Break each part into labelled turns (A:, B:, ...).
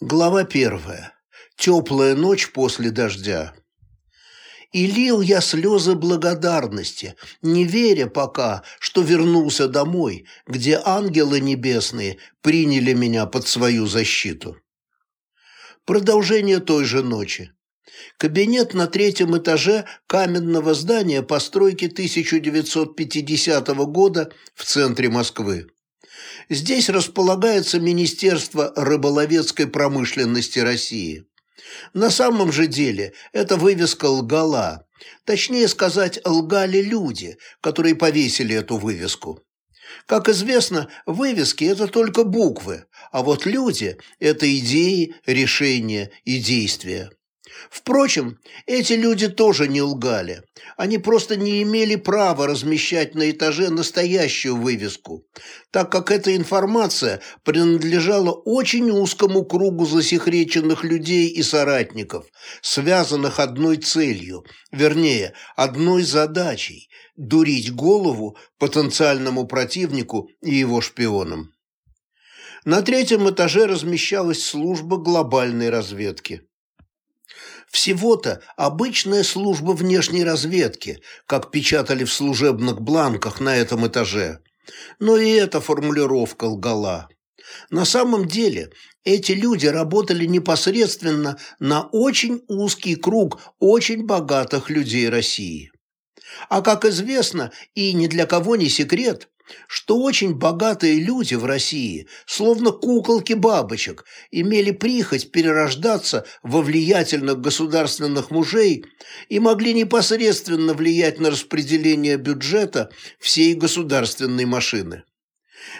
A: Глава первая. Теплая ночь после дождя. И лил я слезы благодарности, не веря пока, что вернулся домой, где ангелы небесные приняли меня под свою защиту. Продолжение той же ночи. Кабинет на третьем этаже каменного здания постройки 1950 года в центре Москвы. Здесь располагается Министерство рыболовецкой промышленности России. На самом же деле эта вывеска лгала. Точнее сказать, лгали люди, которые повесили эту вывеску. Как известно, вывески – это только буквы, а вот люди – это идеи, решения и действия. Впрочем, эти люди тоже не лгали. Они просто не имели права размещать на этаже настоящую вывеску, так как эта информация принадлежала очень узкому кругу засекреченных людей и соратников, связанных одной целью, вернее, одной задачей – дурить голову потенциальному противнику и его шпионам. На третьем этаже размещалась служба глобальной разведки. Всего-то обычная служба внешней разведки, как печатали в служебных бланках на этом этаже. Но и эта формулировка лгала. На самом деле эти люди работали непосредственно на очень узкий круг очень богатых людей России. А как известно, и ни для кого не секрет, что очень богатые люди в России, словно куколки бабочек, имели прихоть перерождаться во влиятельных государственных мужей и могли непосредственно влиять на распределение бюджета всей государственной машины.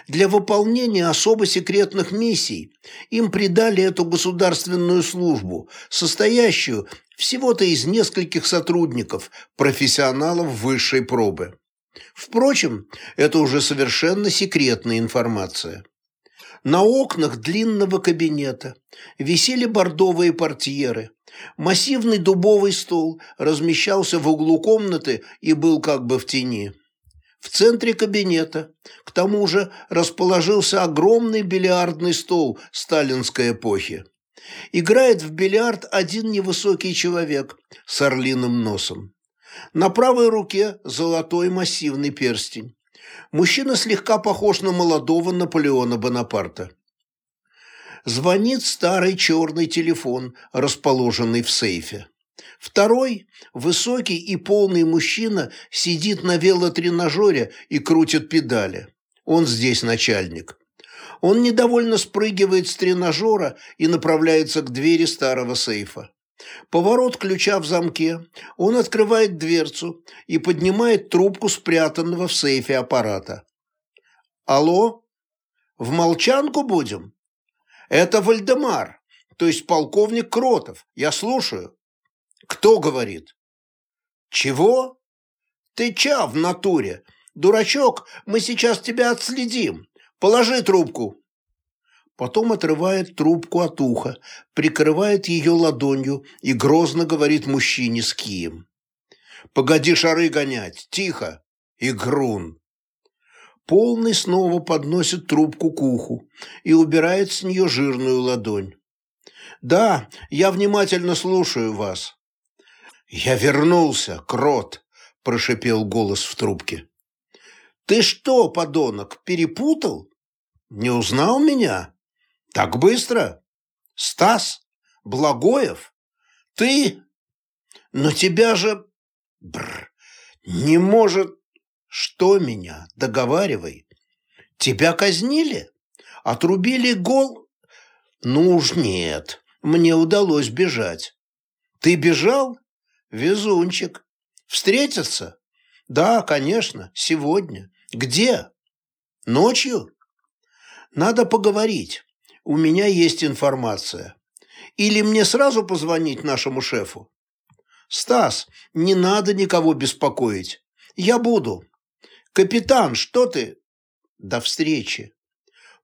A: Для выполнения особо секретных миссий им придали эту государственную службу, состоящую всего-то из нескольких сотрудников, профессионалов высшей пробы. Впрочем, это уже совершенно секретная информация. На окнах длинного кабинета висели бордовые портьеры. Массивный дубовый стол размещался в углу комнаты и был как бы в тени. В центре кабинета, к тому же, расположился огромный бильярдный стол сталинской эпохи. Играет в бильярд один невысокий человек с орлиным носом. На правой руке золотой массивный перстень. Мужчина слегка похож на молодого Наполеона Бонапарта. Звонит старый черный телефон, расположенный в сейфе. Второй, высокий и полный мужчина, сидит на велотренажере и крутит педали. Он здесь начальник. Он недовольно спрыгивает с тренажера и направляется к двери старого сейфа. Поворот ключа в замке. Он открывает дверцу и поднимает трубку спрятанного в сейфе аппарата. «Алло? В молчанку будем?» «Это Вальдемар, то есть полковник Кротов. Я слушаю». «Кто говорит?» «Чего?» «Ты ча в натуре? Дурачок, мы сейчас тебя отследим. Положи трубку» потом отрывает трубку от уха, прикрывает ее ладонью и грозно говорит мужчине с кием. «Погоди шары гонять! Тихо! Игрун!» Полный снова подносит трубку к уху и убирает с нее жирную ладонь. «Да, я внимательно слушаю вас». «Я вернулся, крот!» – прошипел голос в трубке. «Ты что, подонок, перепутал? Не узнал меня?» Так быстро? Стас? Благоев? Ты? Но тебя же... Бр, не может... Что меня? Договаривай. Тебя казнили? Отрубили гол? Ну уж нет, мне удалось бежать. Ты бежал? Везунчик. Встретиться? Да, конечно, сегодня. Где? Ночью? Надо поговорить у меня есть информация. Или мне сразу позвонить нашему шефу? Стас, не надо никого беспокоить. Я буду. Капитан, что ты? До встречи.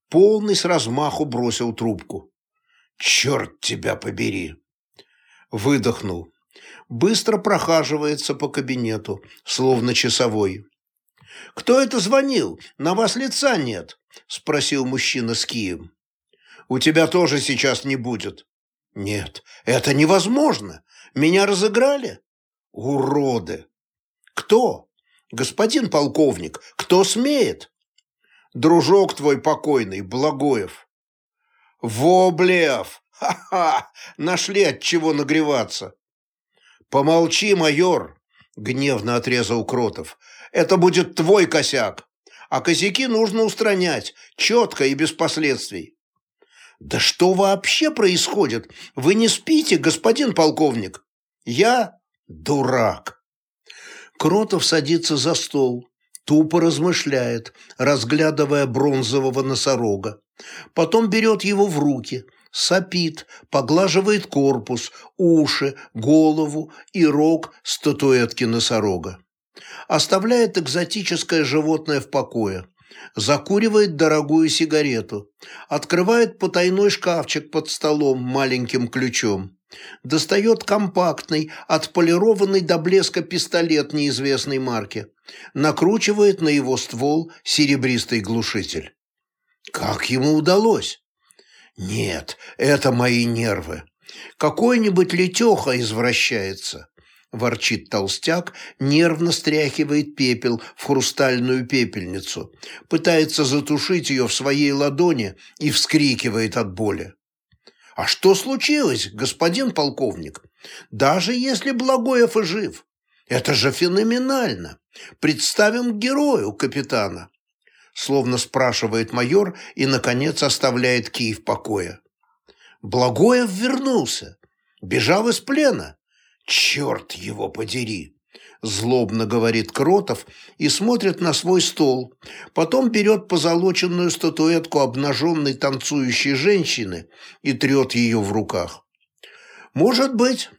A: Полный с размаху бросил трубку. Черт тебя побери. Выдохнул. Быстро прохаживается по кабинету, словно часовой. «Кто это звонил? На вас лица нет», – спросил мужчина с кием. У тебя тоже сейчас не будет. Нет, это невозможно. Меня разыграли. Уроды. Кто? Господин полковник, кто смеет? Дружок твой покойный, Благоев. Воблев! Ха-ха! Нашли от чего нагреваться. Помолчи, майор, гневно отрезал Кротов. Это будет твой косяк. А косяки нужно устранять, четко и без последствий. Да что вообще происходит? Вы не спите, господин полковник? Я дурак. Кротов садится за стол, тупо размышляет, разглядывая бронзового носорога. Потом берет его в руки, сопит, поглаживает корпус, уши, голову и рог статуэтки носорога. Оставляет экзотическое животное в покое. Закуривает дорогую сигарету. Открывает потайной шкафчик под столом маленьким ключом. Достает компактный, отполированный до блеска пистолет неизвестной марки. Накручивает на его ствол серебристый глушитель. Как ему удалось? Нет, это мои нервы. Какой-нибудь летеха извращается. Ворчит толстяк, нервно стряхивает пепел в хрустальную пепельницу, пытается затушить ее в своей ладони и вскрикивает от боли. А что случилось, господин полковник? Даже если Благоев и жив. Это же феноменально. Представим герою капитана. Словно спрашивает майор и, наконец, оставляет Киев в покое. Благоев вернулся. Бежал из плена. Черт его подери! Злобно говорит Кротов и смотрит на свой стол. Потом берет позолоченную статуэтку обнаженной танцующей женщины и трет ее в руках. Может быть.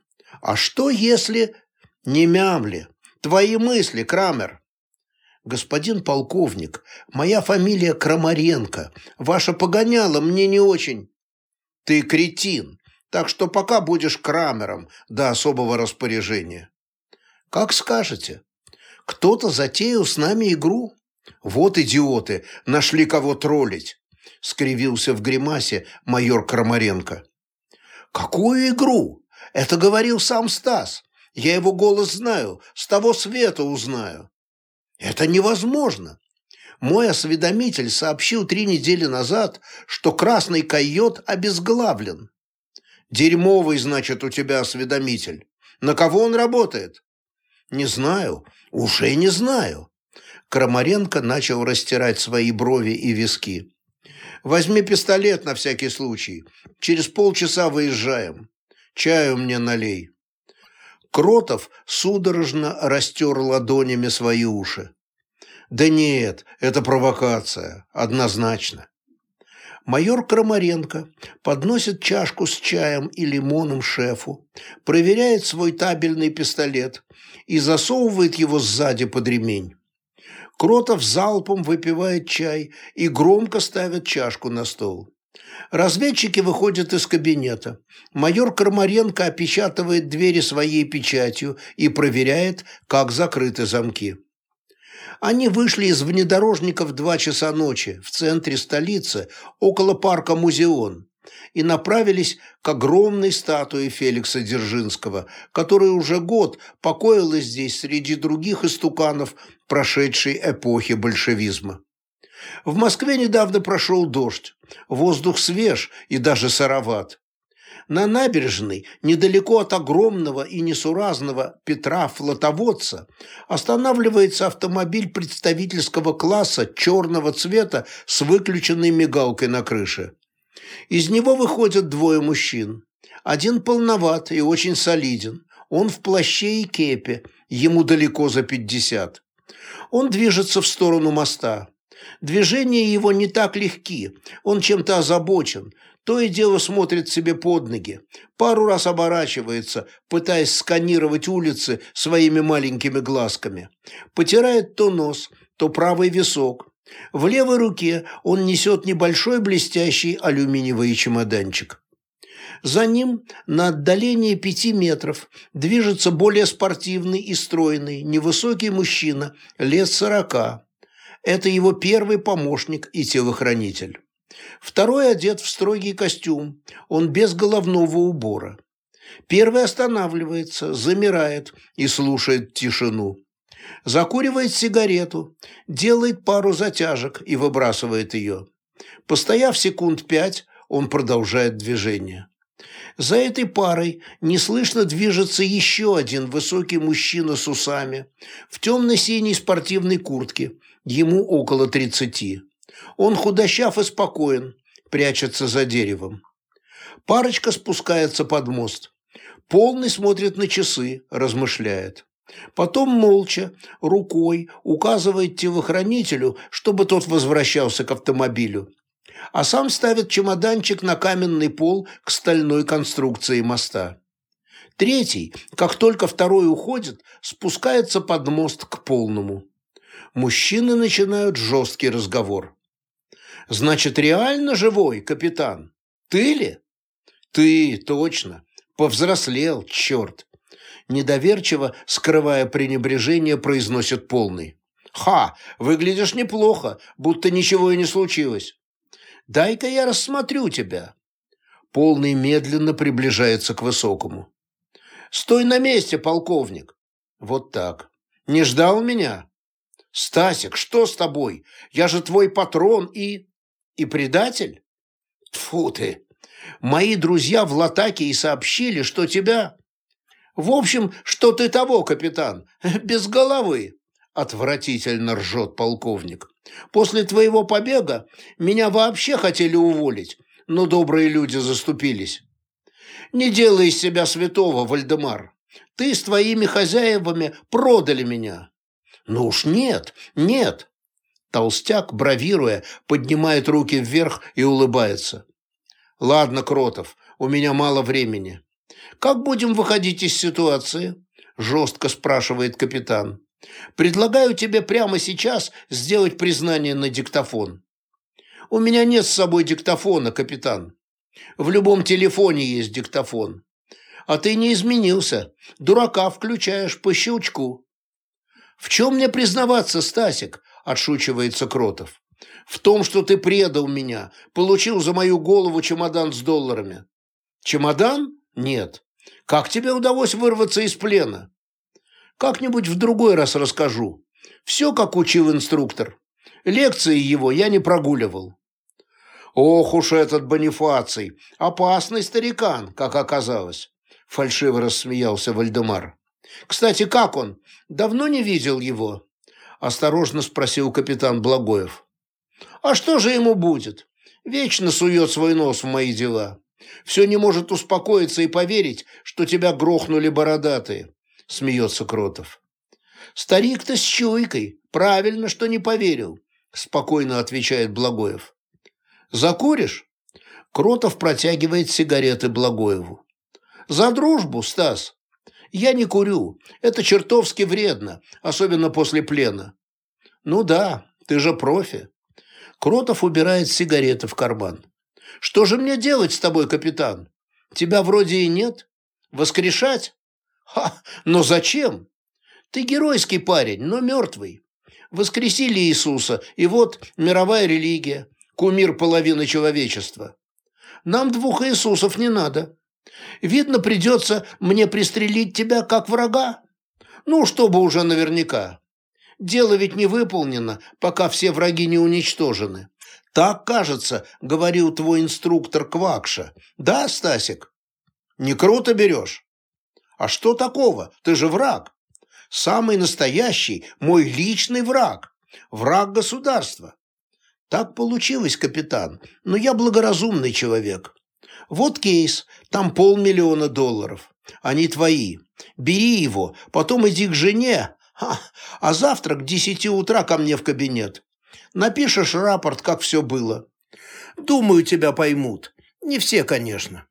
A: А что если... Не мямли. Твои мысли, Крамер. Господин полковник, моя фамилия Крамаренко. Ваша погоняла мне не очень. Ты кретин, так что пока будешь Крамером до особого распоряжения. Как скажете. Кто-то затеял с нами игру. Вот идиоты, нашли кого троллить. Скривился в гримасе майор Крамаренко. Какую игру? Это говорил сам Стас. Я его голос знаю, с того света узнаю. Это невозможно. Мой осведомитель сообщил три недели назад, что красный койот обезглавлен. Дерьмовый, значит, у тебя осведомитель. На кого он работает? Не знаю, уже не знаю. Крамаренко начал растирать свои брови и виски. Возьми пистолет на всякий случай. Через полчаса выезжаем. Чаю мне налей. Кротов судорожно растер ладонями свои уши. Да нет, это провокация, однозначно майор Крамаренко подносит чашку с чаем и лимоном шефу, проверяет свой табельный пистолет и засовывает его сзади под ремень. Кротов залпом выпивает чай и громко ставит чашку на стол. Разведчики выходят из кабинета. Майор Крамаренко опечатывает двери своей печатью и проверяет, как закрыты замки. Они вышли из внедорожника в два часа ночи в центре столицы, около парка Музеон, и направились к огромной статуе Феликса Дзержинского, которая уже год покоилась здесь среди других истуканов прошедшей эпохи большевизма. В Москве недавно прошел дождь, воздух свеж и даже сыроват. На набережной, недалеко от огромного и несуразного Петра Флотоводца, останавливается автомобиль представительского класса черного цвета с выключенной мигалкой на крыше. Из него выходят двое мужчин. Один полноват и очень солиден. Он в плаще и кепе, ему далеко за пятьдесят. Он движется в сторону моста. Движения его не так легки, он чем-то озабочен, то и дело смотрит себе под ноги, пару раз оборачивается, пытаясь сканировать улицы своими маленькими глазками. Потирает то нос, то правый висок. В левой руке он несет небольшой блестящий алюминиевый чемоданчик. За ним на отдалении пяти метров движется более спортивный и стройный, невысокий мужчина, лет сорока. Это его первый помощник и телохранитель. Второй одет в строгий костюм, он без головного убора. Первый останавливается, замирает и слушает тишину. Закуривает сигарету, делает пару затяжек и выбрасывает ее. Постояв секунд пять, он продолжает движение. За этой парой неслышно движется еще один высокий мужчина с усами в темно-синей спортивной куртке, ему около тридцати. Он худощав и спокоен, прячется за деревом. Парочка спускается под мост. Полный смотрит на часы, размышляет. Потом молча, рукой указывает телохранителю, чтобы тот возвращался к автомобилю. А сам ставит чемоданчик на каменный пол к стальной конструкции моста. Третий, как только второй уходит, спускается под мост к полному. Мужчины начинают жесткий разговор. «Значит, реально живой, капитан? Ты ли?» «Ты, точно. Повзрослел, черт!» Недоверчиво, скрывая пренебрежение, произносит полный. «Ха! Выглядишь неплохо, будто ничего и не случилось. Дай-ка я рассмотрю тебя». Полный медленно приближается к высокому. «Стой на месте, полковник!» «Вот так. Не ждал меня?» «Стасик, что с тобой? Я же твой патрон и...» «И предатель?» Тфу ты! Мои друзья в Латаке и сообщили, что тебя... В общем, что ты того, капитан, без головы. Отвратительно ржет полковник. После твоего побега меня вообще хотели уволить, но добрые люди заступились. Не делай из себя святого, Вальдемар. Ты с твоими хозяевами продали меня. Ну уж нет, нет. Толстяк, бравируя, поднимает руки вверх и улыбается. «Ладно, Кротов, у меня мало времени. Как будем выходить из ситуации?» Жестко спрашивает капитан. «Предлагаю тебе прямо сейчас сделать признание на диктофон». «У меня нет с собой диктофона, капитан. В любом телефоне есть диктофон. А ты не изменился. Дурака включаешь по щелчку». «В чем мне признаваться, Стасик?» – отшучивается Кротов в том, что ты предал меня, получил за мою голову чемодан с долларами. Чемодан? Нет. Как тебе удалось вырваться из плена? Как-нибудь в другой раз расскажу. Все, как учил инструктор. Лекции его я не прогуливал. Ох уж этот Бонифаций! Опасный старикан, как оказалось. Фальшиво рассмеялся Вальдемар. Кстати, как он? Давно не видел его? Осторожно спросил капитан Благоев. А что же ему будет? Вечно сует свой нос в мои дела. Все не может успокоиться и поверить, что тебя грохнули бородатые, смеется Кротов. Старик-то с чуйкой. Правильно, что не поверил, спокойно отвечает Благоев. Закуришь? Кротов протягивает сигареты Благоеву. За дружбу, Стас. Я не курю. Это чертовски вредно, особенно после плена. Ну да, ты же профи. Кротов убирает сигареты в карман. «Что же мне делать с тобой, капитан? Тебя вроде и нет. Воскрешать? Ха, но зачем? Ты геройский парень, но мертвый. Воскресили Иисуса, и вот мировая религия, кумир половины человечества. Нам двух Иисусов не надо. Видно, придется мне пристрелить тебя как врага. Ну, чтобы уже наверняка. Дело ведь не выполнено, пока все враги не уничтожены. Так, кажется, говорил твой инструктор Квакша. Да, Стасик? Не круто берешь? А что такого? Ты же враг. Самый настоящий, мой личный враг. Враг государства. Так получилось, капитан, но я благоразумный человек. Вот кейс, там полмиллиона долларов. Они твои. Бери его, потом иди к жене, а, а завтра к десяти утра ко мне в кабинет. Напишешь рапорт, как все было. Думаю, тебя поймут. Не все, конечно.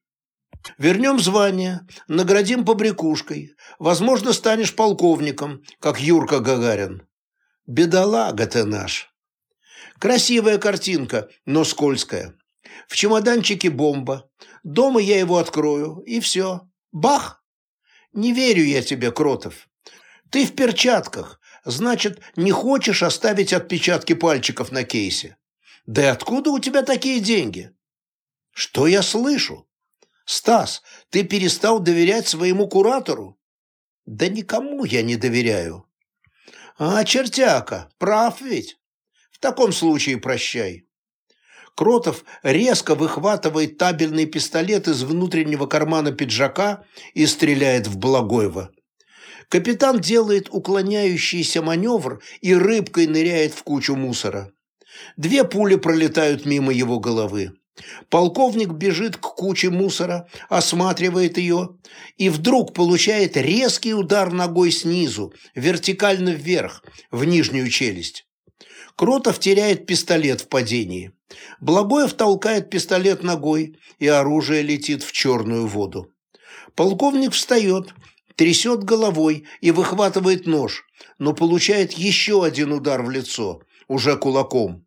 A: Вернем звание, наградим побрякушкой. Возможно, станешь полковником, как Юрка Гагарин. Бедолага ты наш. Красивая картинка, но скользкая. В чемоданчике бомба. Дома я его открою, и все. Бах! Не верю я тебе, Кротов. Ты в перчатках, значит, не хочешь оставить отпечатки пальчиков на кейсе. Да и откуда у тебя такие деньги? Что я слышу? Стас, ты перестал доверять своему куратору? Да никому я не доверяю. А, чертяка, прав ведь. В таком случае прощай. Кротов резко выхватывает табельный пистолет из внутреннего кармана пиджака и стреляет в Благоева. Капитан делает уклоняющийся маневр и рыбкой ныряет в кучу мусора. Две пули пролетают мимо его головы. Полковник бежит к куче мусора, осматривает ее и вдруг получает резкий удар ногой снизу, вертикально вверх, в нижнюю челюсть. Кротов теряет пистолет в падении. Благоев толкает пистолет ногой, и оружие летит в черную воду. Полковник встает, трясет головой и выхватывает нож, но получает еще один удар в лицо, уже кулаком.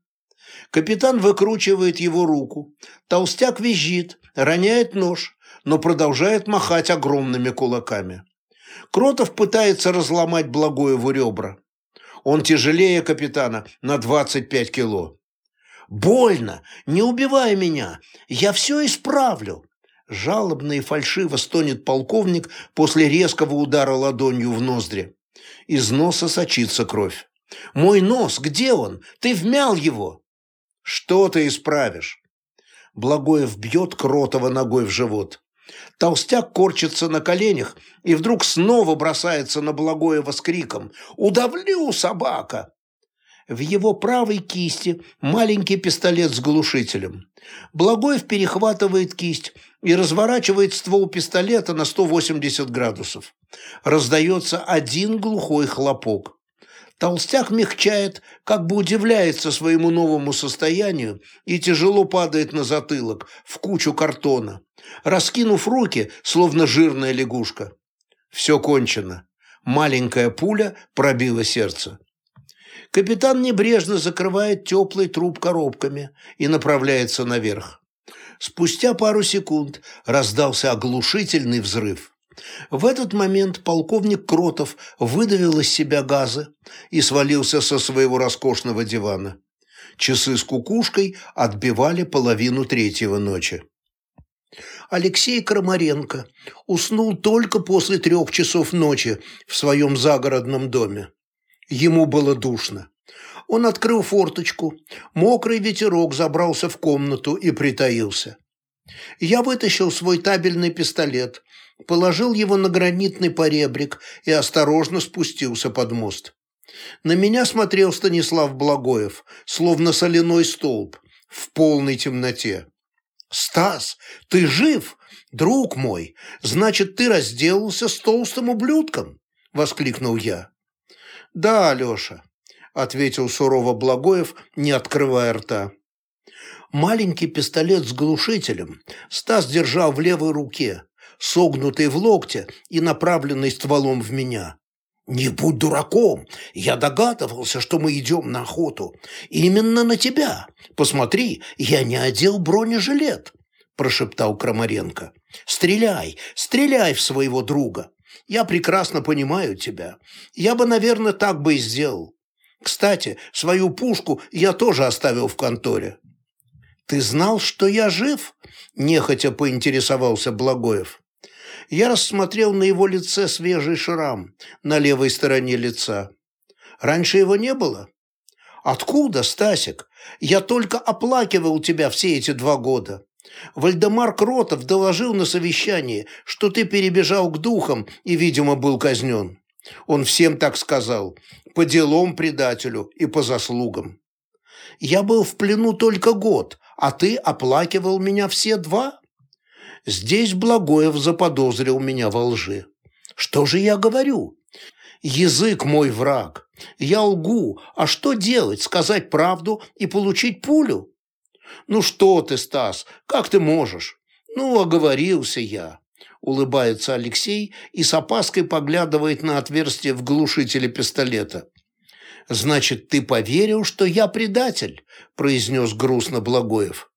A: Капитан выкручивает его руку. Толстяк визжит, роняет нож, но продолжает махать огромными кулаками. Кротов пытается разломать Благоеву ребра. Он тяжелее капитана на 25 кило. «Больно! Не убивай меня! Я все исправлю!» Жалобно и фальшиво стонет полковник после резкого удара ладонью в ноздри. Из носа сочится кровь. «Мой нос, где он? Ты вмял его!» «Что ты исправишь?» Благоев бьет Кротова ногой в живот. Толстяк корчится на коленях и вдруг снова бросается на Благоева с криком «Удавлю, собака!». В его правой кисти маленький пистолет с глушителем. Благоев перехватывает кисть и разворачивает ствол пистолета на 180 градусов. Раздается один глухой хлопок. Толстяк мягчает, как бы удивляется своему новому состоянию и тяжело падает на затылок в кучу картона, раскинув руки, словно жирная лягушка. Все кончено. Маленькая пуля пробила сердце. Капитан небрежно закрывает теплый труп коробками и направляется наверх. Спустя пару секунд раздался оглушительный взрыв. В этот момент полковник Кротов выдавил из себя газы и свалился со своего роскошного дивана. Часы с кукушкой отбивали половину третьего ночи. Алексей Крамаренко уснул только после трех часов ночи в своем загородном доме. Ему было душно. Он открыл форточку, мокрый ветерок забрался в комнату и притаился. Я вытащил свой табельный пистолет, положил его на гранитный поребрик и осторожно спустился под мост. На меня смотрел Станислав Благоев, словно соляной столб, в полной темноте. «Стас, ты жив? Друг мой! Значит, ты разделался с толстым ублюдком?» – воскликнул я. «Да, Алеша», – ответил сурово Благоев, не открывая рта. Маленький пистолет с глушителем Стас держал в левой руке, согнутый в локте и направленный стволом в меня. «Не будь дураком! Я догадывался, что мы идем на охоту. Именно на тебя. Посмотри, я не одел бронежилет!» – прошептал Крамаренко. «Стреляй, стреляй в своего друга. Я прекрасно понимаю тебя. Я бы, наверное, так бы и сделал. Кстати, свою пушку я тоже оставил в конторе». «Ты знал, что я жив?» – нехотя поинтересовался Благоев. Я рассмотрел на его лице свежий шрам на левой стороне лица. Раньше его не было? Откуда, Стасик? Я только оплакивал тебя все эти два года. Вальдемар Кротов доложил на совещании, что ты перебежал к духам и, видимо, был казнен. Он всем так сказал, по делам предателю и по заслугам. Я был в плену только год, а ты оплакивал меня все два? Здесь Благоев заподозрил меня во лжи. Что же я говорю? Язык мой враг. Я лгу. А что делать? Сказать правду и получить пулю? Ну что ты, Стас, как ты можешь? Ну, оговорился я. Улыбается Алексей и с опаской поглядывает на отверстие в глушителе пистолета. «Значит, ты поверил, что я предатель?» – произнес грустно Благоев.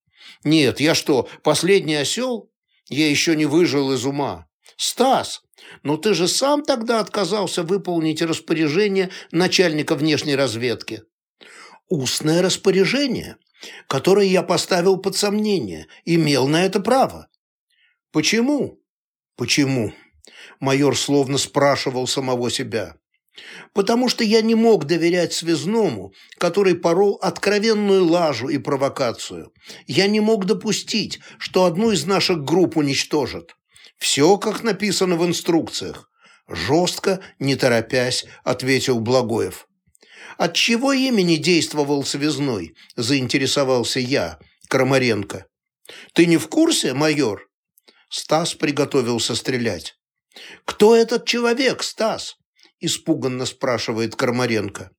A: «Нет, я что, последний осел? Я еще не выжил из ума. Стас, но ты же сам тогда отказался выполнить распоряжение начальника внешней разведки». «Устное распоряжение? которое я поставил под сомнение, имел на это право. Почему? Почему? Майор словно спрашивал самого себя. Потому что я не мог доверять связному, который порол откровенную лажу и провокацию. Я не мог допустить, что одну из наших групп уничтожат. Все, как написано в инструкциях. Жестко, не торопясь, ответил Благоев. От чего имени действовал связной? Заинтересовался я, Крамаренко. Ты не в курсе, майор? Стас приготовился стрелять. «Кто этот человек, Стас?» – испуганно спрашивает Кармаренко.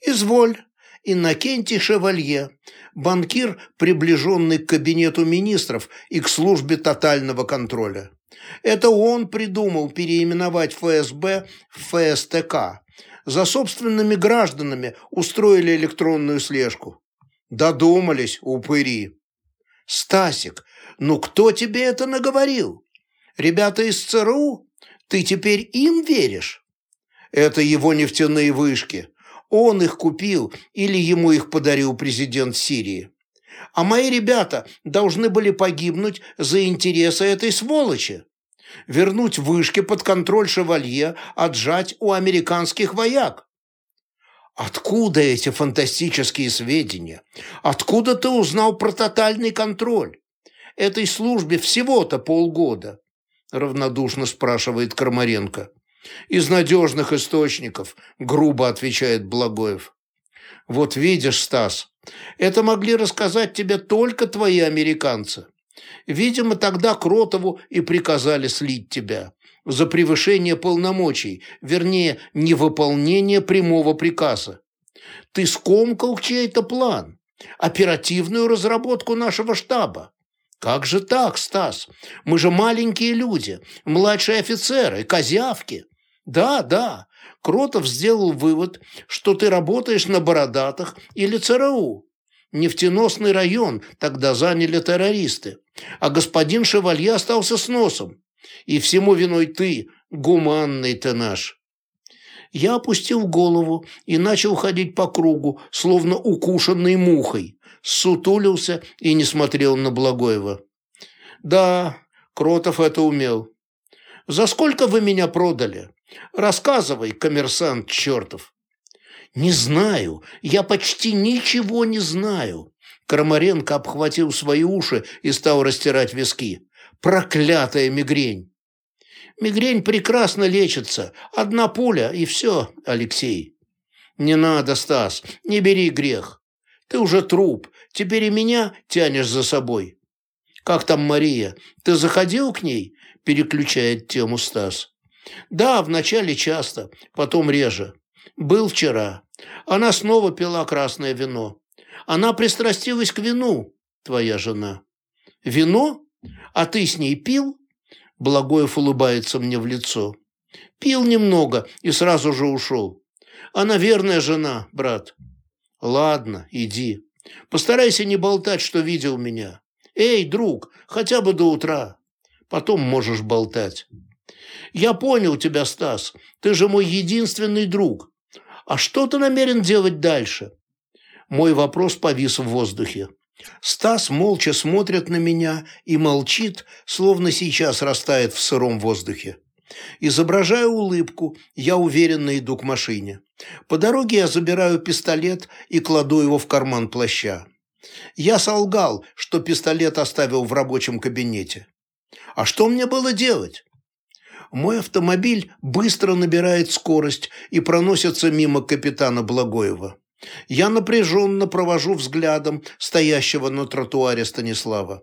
A: «Изволь, Иннокентий Шевалье, банкир, приближенный к кабинету министров и к службе тотального контроля. Это он придумал переименовать ФСБ в ФСТК. За собственными гражданами устроили электронную слежку. Додумались, упыри. Стасик, ну кто тебе это наговорил? Ребята из ЦРУ? Ты теперь им веришь? Это его нефтяные вышки. Он их купил или ему их подарил президент Сирии. А мои ребята должны были погибнуть за интересы этой сволочи. Вернуть вышки под контроль шевалье, отжать у американских вояк. Откуда эти фантастические сведения? Откуда ты узнал про тотальный контроль? Этой службе всего-то полгода равнодушно спрашивает Кармаренко. Из надежных источников, грубо отвечает Благоев. Вот видишь, Стас, это могли рассказать тебе только твои американцы. Видимо, тогда Кротову и приказали слить тебя за превышение полномочий, вернее, невыполнение прямого приказа. Ты скомкал чей-то план, оперативную разработку нашего штаба. «Как же так, Стас? Мы же маленькие люди, младшие офицеры, козявки». «Да, да, Кротов сделал вывод, что ты работаешь на Бородатых или ЦРУ. Нефтеносный район тогда заняли террористы, а господин Шевалье остался с носом. И всему виной ты, гуманный ты наш». Я опустил голову и начал ходить по кругу, словно укушенный мухой, сутулился и не смотрел на Благоева. «Да, Кротов это умел. За сколько вы меня продали? Рассказывай, коммерсант чертов». «Не знаю, я почти ничего не знаю». Крамаренко обхватил свои уши и стал растирать виски. «Проклятая мигрень!» «Мигрень прекрасно лечится. Одна пуля, и все, Алексей». «Не надо, Стас, не бери грех. Ты уже труп, теперь и меня тянешь за собой. Как там Мария? Ты заходил к ней? Переключает тему Стас. Да, вначале часто, потом реже. Был вчера. Она снова пила красное вино. Она пристрастилась к вину, твоя жена. Вино? А ты с ней пил? Благоев улыбается мне в лицо. Пил немного и сразу же ушел. Она верная жена, брат. Ладно, иди. Постарайся не болтать, что видел меня. Эй, друг, хотя бы до утра. Потом можешь болтать. Я понял тебя, Стас. Ты же мой единственный друг. А что ты намерен делать дальше? Мой вопрос повис в воздухе. Стас молча смотрит на меня и молчит, словно сейчас растает в сыром воздухе. Изображаю улыбку, я уверенно иду к машине. По дороге я забираю пистолет и кладу его в карман плаща. Я солгал, что пистолет оставил в рабочем кабинете. А что мне было делать? Мой автомобиль быстро набирает скорость и проносится мимо капитана Благоева. Я напряженно провожу взглядом стоящего на тротуаре Станислава.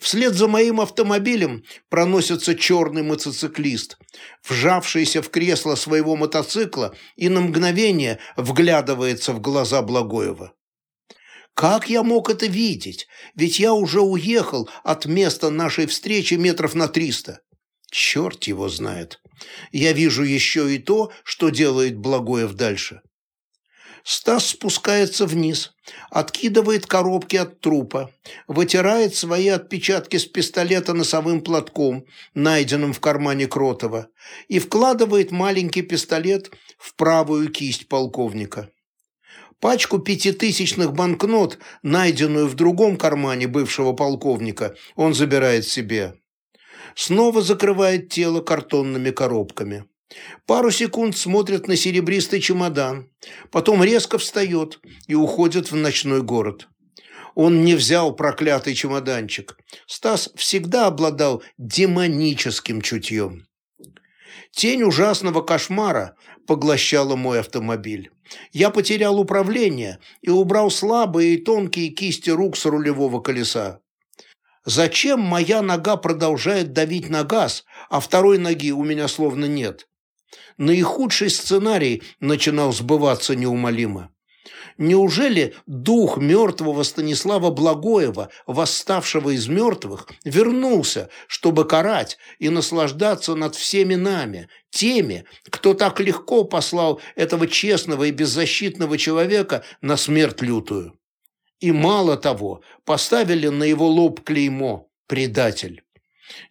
A: Вслед за моим автомобилем проносится черный мотоциклист, вжавшийся в кресло своего мотоцикла и на мгновение вглядывается в глаза Благоева. Как я мог это видеть? Ведь я уже уехал от места нашей встречи метров на триста. Черт его знает. Я вижу еще и то, что делает Благоев дальше. Стас спускается вниз, откидывает коробки от трупа, вытирает свои отпечатки с пистолета носовым платком, найденным в кармане Кротова, и вкладывает маленький пистолет в правую кисть полковника. Пачку пятитысячных банкнот, найденную в другом кармане бывшего полковника, он забирает себе. Снова закрывает тело картонными коробками. Пару секунд смотрит на серебристый чемодан, потом резко встает и уходит в ночной город. Он не взял проклятый чемоданчик. Стас всегда обладал демоническим чутьем. Тень ужасного кошмара поглощала мой автомобиль. Я потерял управление и убрал слабые и тонкие кисти рук с рулевого колеса. Зачем моя нога продолжает давить на газ, а второй ноги у меня словно нет? Наихудший сценарий начинал сбываться неумолимо. Неужели дух мертвого Станислава Благоева, восставшего из мертвых, вернулся, чтобы карать и наслаждаться над всеми нами, теми, кто так легко послал этого честного и беззащитного человека на смерть лютую? И мало того, поставили на его лоб клеймо «предатель».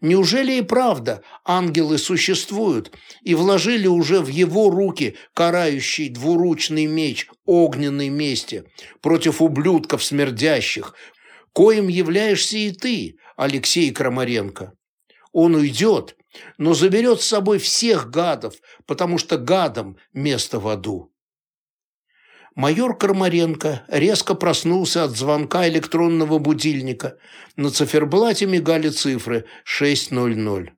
A: Неужели и правда ангелы существуют и вложили уже в его руки карающий двуручный меч огненной мести против ублюдков смердящих, коим являешься и ты, Алексей Крамаренко? Он уйдет, но заберет с собой всех гадов, потому что гадам место в аду. Майор Кармаренко резко проснулся от звонка электронного будильника. На циферблате мигали цифры 6.00.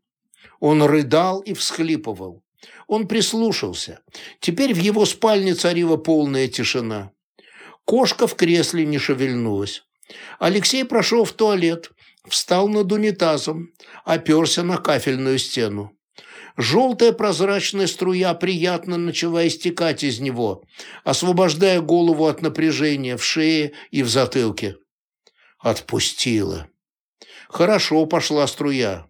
A: Он рыдал и всхлипывал. Он прислушался. Теперь в его спальне царила полная тишина. Кошка в кресле не шевельнулась. Алексей прошел в туалет, встал над унитазом, оперся на кафельную стену. Желтая прозрачная струя приятно начала истекать из него, освобождая голову от напряжения в шее и в затылке. Отпустила. Хорошо пошла струя.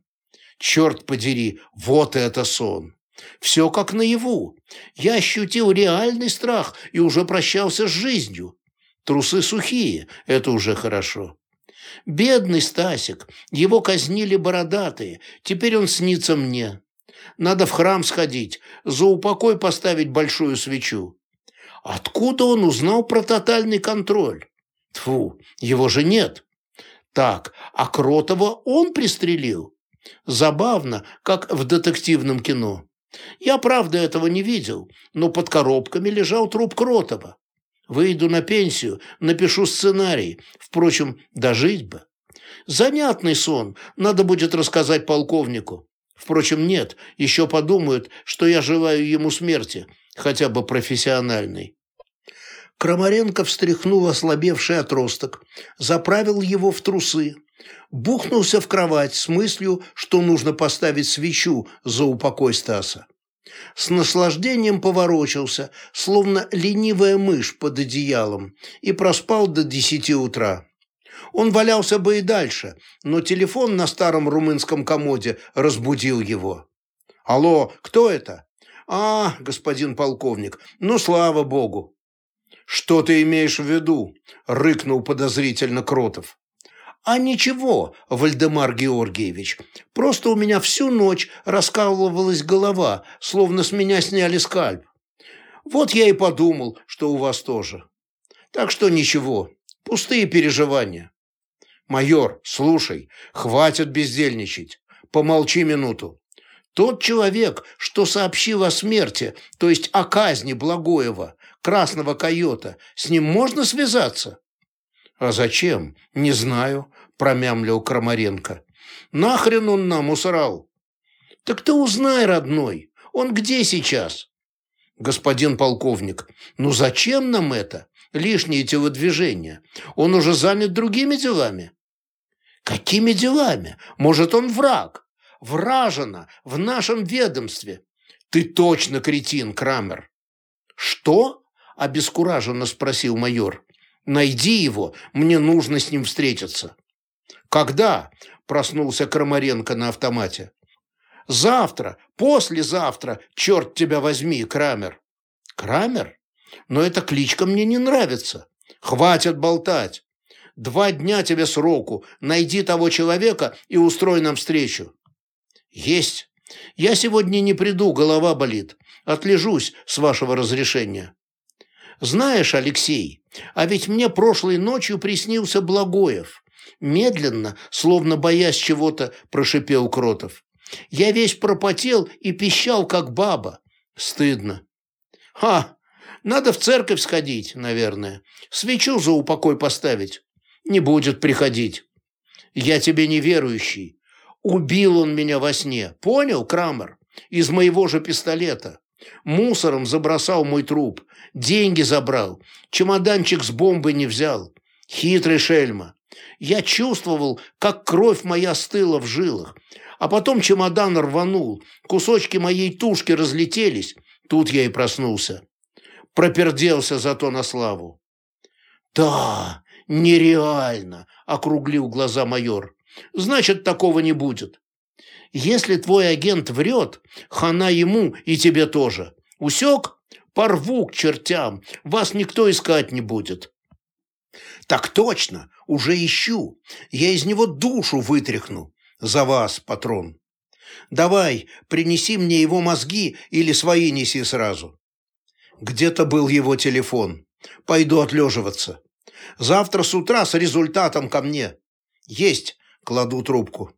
A: Черт подери, вот это сон. Все как наяву. Я ощутил реальный страх и уже прощался с жизнью. Трусы сухие, это уже хорошо. Бедный Стасик, его казнили бородатые, теперь он снится мне. Надо в храм сходить, за упокой поставить большую свечу. Откуда он узнал про тотальный контроль? Тфу, его же нет. Так, а Кротова он пристрелил? Забавно, как в детективном кино. Я, правда, этого не видел, но под коробками лежал труп Кротова. Выйду на пенсию, напишу сценарий. Впрочем, дожить бы. Занятный сон, надо будет рассказать полковнику. Впрочем, нет, еще подумают, что я желаю ему смерти, хотя бы профессиональной. Крамаренко встряхнул ослабевший отросток, заправил его в трусы, бухнулся в кровать с мыслью, что нужно поставить свечу за упокой Стаса. С наслаждением поворочился, словно ленивая мышь под одеялом, и проспал до десяти утра. Он валялся бы и дальше, но телефон на старом румынском комоде разбудил его. «Алло, кто это?» «А, господин полковник, ну, слава богу!» «Что ты имеешь в виду?» – рыкнул подозрительно Кротов. «А ничего, Вальдемар Георгиевич, просто у меня всю ночь раскалывалась голова, словно с меня сняли скальп. Вот я и подумал, что у вас тоже. Так что ничего, пустые переживания. «Майор, слушай, хватит бездельничать. Помолчи минуту. Тот человек, что сообщил о смерти, то есть о казни Благоева, красного койота, с ним можно связаться?» «А зачем? Не знаю», – промямлил Крамаренко. «Нахрен он нам усрал?» «Так ты узнай, родной, он где сейчас?» «Господин полковник, ну зачем нам это? Лишние телодвижения. Он уже занят другими делами». Какими делами? Может, он враг? Вражина в нашем ведомстве. Ты точно кретин, Крамер. Что? Обескураженно спросил майор. Найди его, мне нужно с ним встретиться. Когда? Проснулся Крамаренко на автомате. Завтра, послезавтра, черт тебя возьми, Крамер. Крамер? Но эта кличка мне не нравится. Хватит болтать. Два дня тебе сроку. Найди того человека и устрой нам встречу». «Есть. Я сегодня не приду, голова болит. Отлежусь, с вашего разрешения». Знаешь, Алексей, а ведь мне прошлой ночью приснился Благоев. Медленно, словно боясь чего-то, прошипел Кротов. Я весь пропотел и пищал, как баба. Стыдно. Ха, надо в церковь сходить, наверное. Свечу за упокой поставить. Не будет приходить. Я тебе не верующий. Убил он меня во сне. Понял, Крамер? Из моего же пистолета. Мусором забросал мой труп. Деньги забрал. Чемоданчик с бомбой не взял. Хитрый шельма. Я чувствовал, как кровь моя стыла в жилах. А потом чемодан рванул. Кусочки моей тушки разлетелись. Тут я и проснулся. Проперделся зато на славу. «Да, нереально!» – округлил глаза майор. «Значит, такого не будет. Если твой агент врет, хана ему и тебе тоже. Усек? Порву к чертям, вас никто искать не будет». «Так точно, уже ищу. Я из него душу вытряхну. За вас, патрон. Давай, принеси мне его мозги или свои неси сразу». Где-то был его телефон. Пойду отлеживаться. Завтра с утра с результатом ко мне. Есть, кладу трубку.